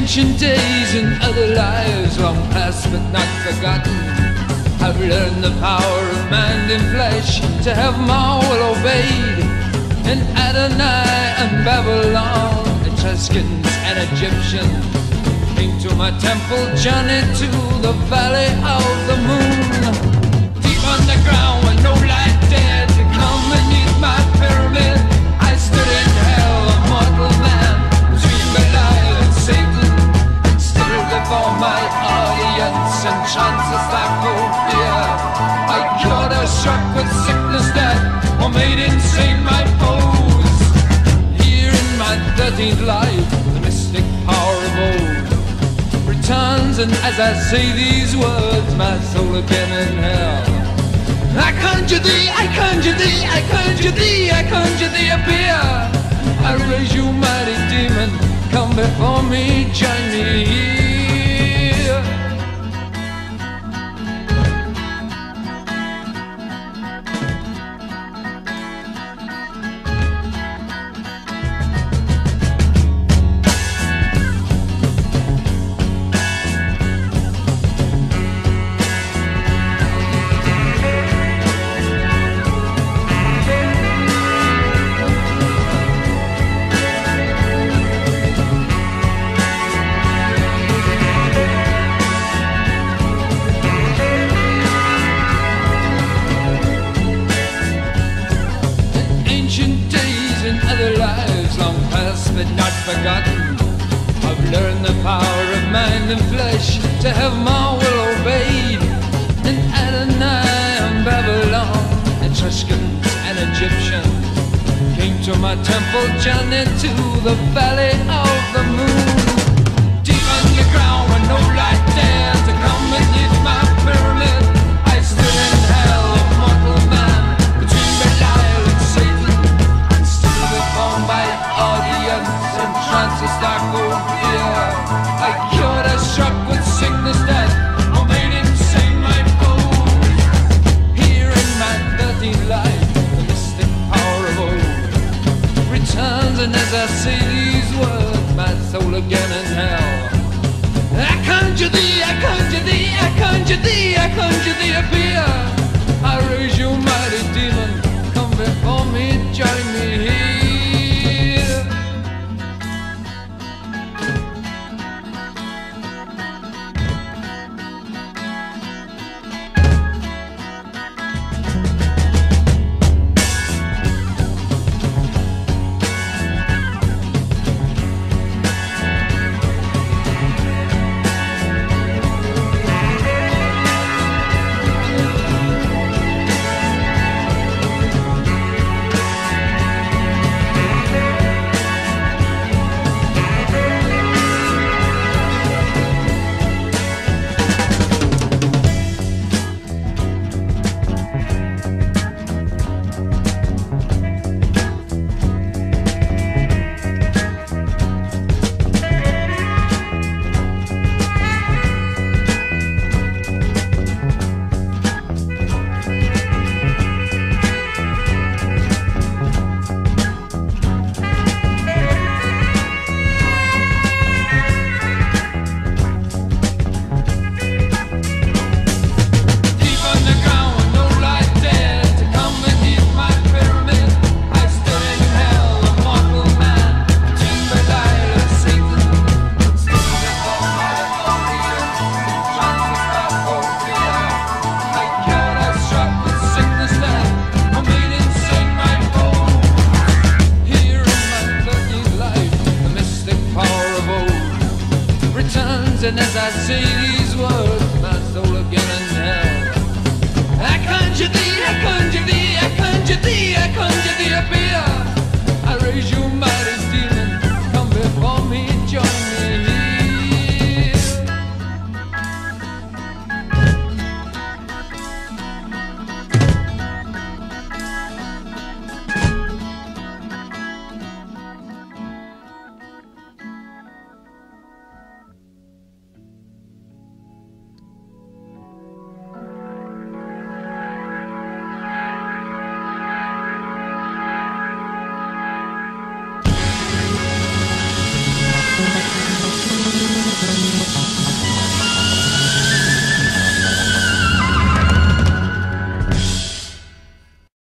Ancient days and other lives long past but not forgotten. I've learned the power of mind and flesh to have my will obeyed. And Adonai and Babylon, Etruscans and Egyptians came to my temple journey to the valley of the moon. Deep underground where no light and as I say these words, my soul again in hell. I conjure thee, I conjure thee, I conjure thee, I conjure thee appear. I raise you, mighty demon, come before me, join me here. And flesh to have my will obeyed. And Adonai and Babylon, Etruscans and Egyptians came to my temple journey to the valley of conjure thee, I conjure thee, I conjure thee, I conjure thee appear. And as I say Thank you.